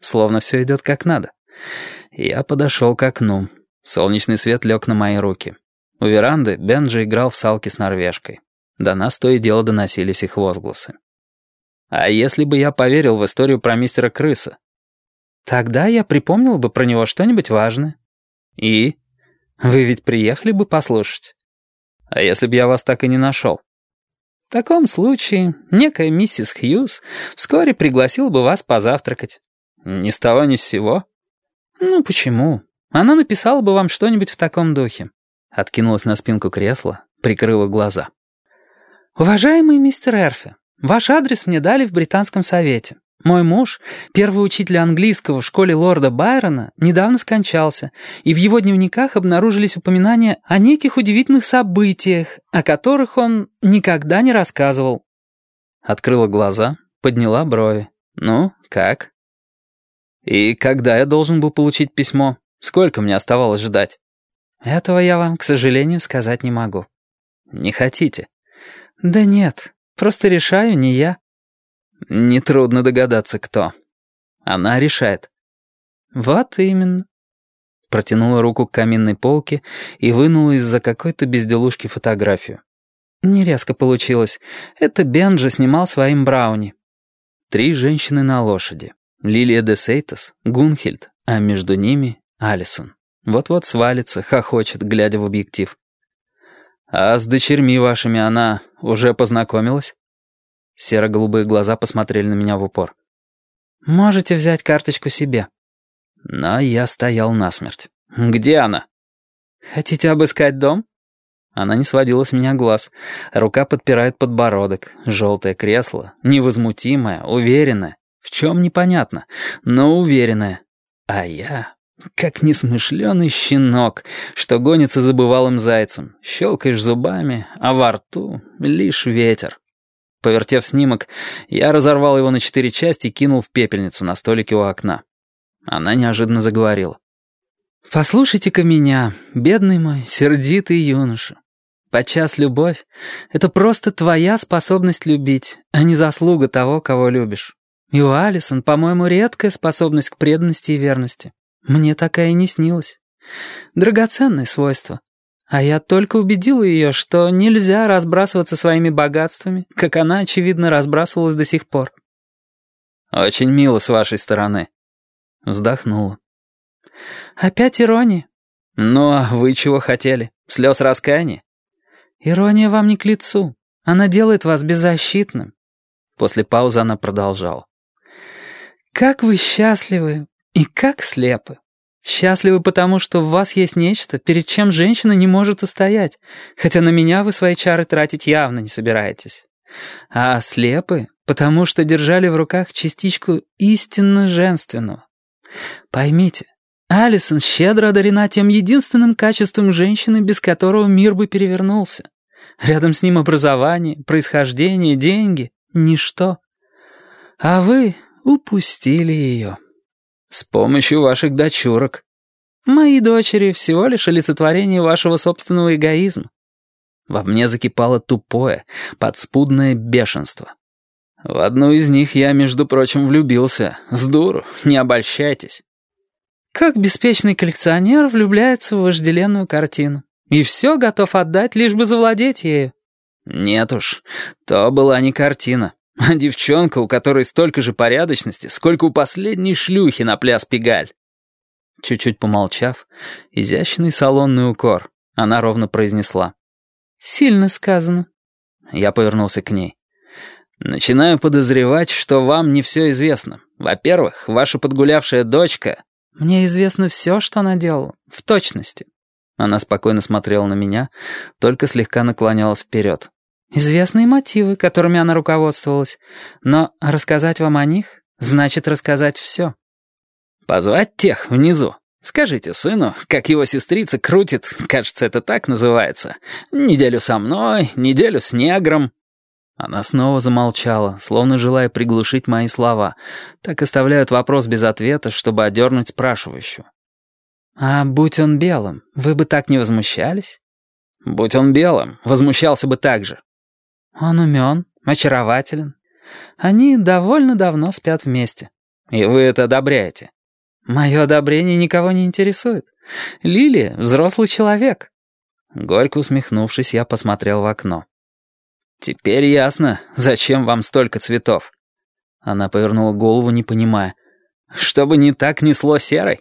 словно все идет как надо. Я подошел к окну. Солнечный свет лег на мои руки. У веранды Бенджи играл в салки с норвежкой. До нас то и дело доносились их возгласы. А если бы я поверил в историю про мистера Крыса? Тогда я припомнил бы про него что-нибудь важное. И? Вы ведь приехали бы послушать. А если бы я вас так и не нашел? В таком случае некая миссис Хьюз вскоре пригласила бы вас позавтракать. Ни с того ни с сего. Ну, почему? Она написала бы вам что-нибудь в таком духе. Откинулась на спинку кресла, прикрыла глаза. «Уважаемый мистер Эрфи, ваш адрес мне дали в Британском совете. Мой муж, первый учитель английского в школе лорда Байрона, недавно скончался, и в его дневниках обнаружились упоминания о неких удивительных событиях, о которых он никогда не рассказывал. Открыла глаза, подняла брови. «Ну, как?» «И когда я должен был получить письмо? Сколько мне оставалось ждать?» «Этого я вам, к сожалению, сказать не могу». «Не хотите?» «Да нет, просто решаю не я». Нетрудно догадаться, кто. Она решает. Вот именно. Протянула руку к каминной полке и вынула из-за какой-то безделушки фотографию. Не получилось. Это Бенджи снимал своим Брауни. Три женщины на лошади. Лилия де Сейтас, Гунхельд, а между ними Алисон. Вот-вот свалится, хохочет, глядя в объектив. «А с дочерьми вашими она уже познакомилась?» Серо-голубые глаза посмотрели на меня в упор. «Можете взять карточку себе». Но я стоял насмерть. «Где она?» «Хотите обыскать дом?» Она не сводила с меня глаз. Рука подпирает подбородок. Желтое кресло. Невозмутимое, уверенное. В чем непонятно, но уверенное. А я, как несмышленый щенок, что гонится за бывалым зайцем. Щелкаешь зубами, а во рту лишь ветер. Повертев снимок, я разорвал его на четыре части и кинул в пепельницу на столике у окна. Она неожиданно заговорила. «Послушайте-ка меня, бедный мой, сердитый юноша. Подчас любовь — это просто твоя способность любить, а не заслуга того, кого любишь. И у Алисон, по-моему, редкая способность к преданности и верности. Мне такая не снилась. Драгоценное свойство. А я только убедила ее, что нельзя разбрасываться своими богатствами, как она, очевидно, разбрасывалась до сих пор. «Очень мило с вашей стороны». Вздохнула. «Опять ирония?» «Ну, а вы чего хотели? Слез раскаяния?» «Ирония вам не к лицу. Она делает вас беззащитным». После паузы она продолжала. «Как вы счастливы и как слепы. Счастливы потому, что в вас есть нечто, перед чем женщина не может устоять, хотя на меня вы свои чары тратить явно не собираетесь. А слепы, потому что держали в руках частичку истинно женственного. Поймите, Алисон щедро одарена тем единственным качеством женщины, без которого мир бы перевернулся. Рядом с ним образование, происхождение, деньги — ничто. А вы упустили ее. «С помощью ваших дочурок». «Мои дочери всего лишь олицетворение вашего собственного эгоизма». Во мне закипало тупое, подспудное бешенство. В одну из них я, между прочим, влюбился. С дуру, не обольщайтесь. Как беспечный коллекционер влюбляется в вожделенную картину. И все готов отдать, лишь бы завладеть ею. Нет уж, то была не картина. А девчонка, у которой столько же порядочности, сколько у последней шлюхи на пляс Пегаль. Чуть-чуть помолчав, изящный салонный укор, она ровно произнесла. «Сильно сказано». Я повернулся к ней. «Начинаю подозревать, что вам не все известно. Во-первых, ваша подгулявшая дочка...» «Мне известно все, что она делала, в точности». Она спокойно смотрела на меня, только слегка наклонялась вперед. Известные мотивы, которыми она руководствовалась. Но рассказать вам о них значит рассказать все. Позвать тех внизу. Скажите сыну, как его сестрица крутит, кажется, это так называется, неделю со мной, неделю с негром. Она снова замолчала, словно желая приглушить мои слова. Так оставляют вопрос без ответа, чтобы одернуть спрашивающую. «А будь он белым, вы бы так не возмущались?» «Будь он белым, возмущался бы так же. Он умен, очарователен. Они довольно давно спят вместе. И вы это одобряете. Мое одобрение никого не интересует. Лили — взрослый человек. Горько усмехнувшись, я посмотрел в окно. «Теперь ясно, зачем вам столько цветов?» Она повернула голову, не понимая. «Чтобы не так несло серой?»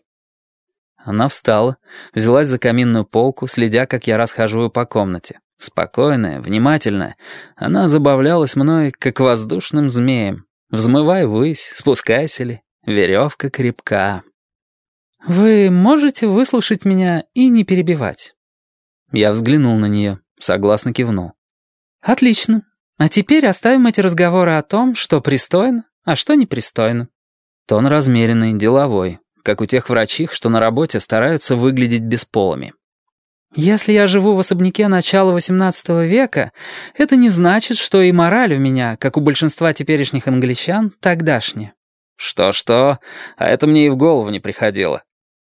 Она встала, взялась за каминную полку, следя, как я расхаживаю по комнате. Спокойная, внимательная, она забавлялась мной, как воздушным змеем. Взмывай ввысь, спускайся ли, веревка крепка. «Вы можете выслушать меня и не перебивать?» Я взглянул на нее, согласно кивнул. «Отлично. А теперь оставим эти разговоры о том, что пристойно, а что непристойно». Тон размеренный, деловой, как у тех врачих, что на работе стараются выглядеть бесполыми. «Если я живу в особняке начала XVIII века, это не значит, что и мораль у меня, как у большинства теперешних англичан, тогдашняя». «Что-что? А это мне и в голову не приходило.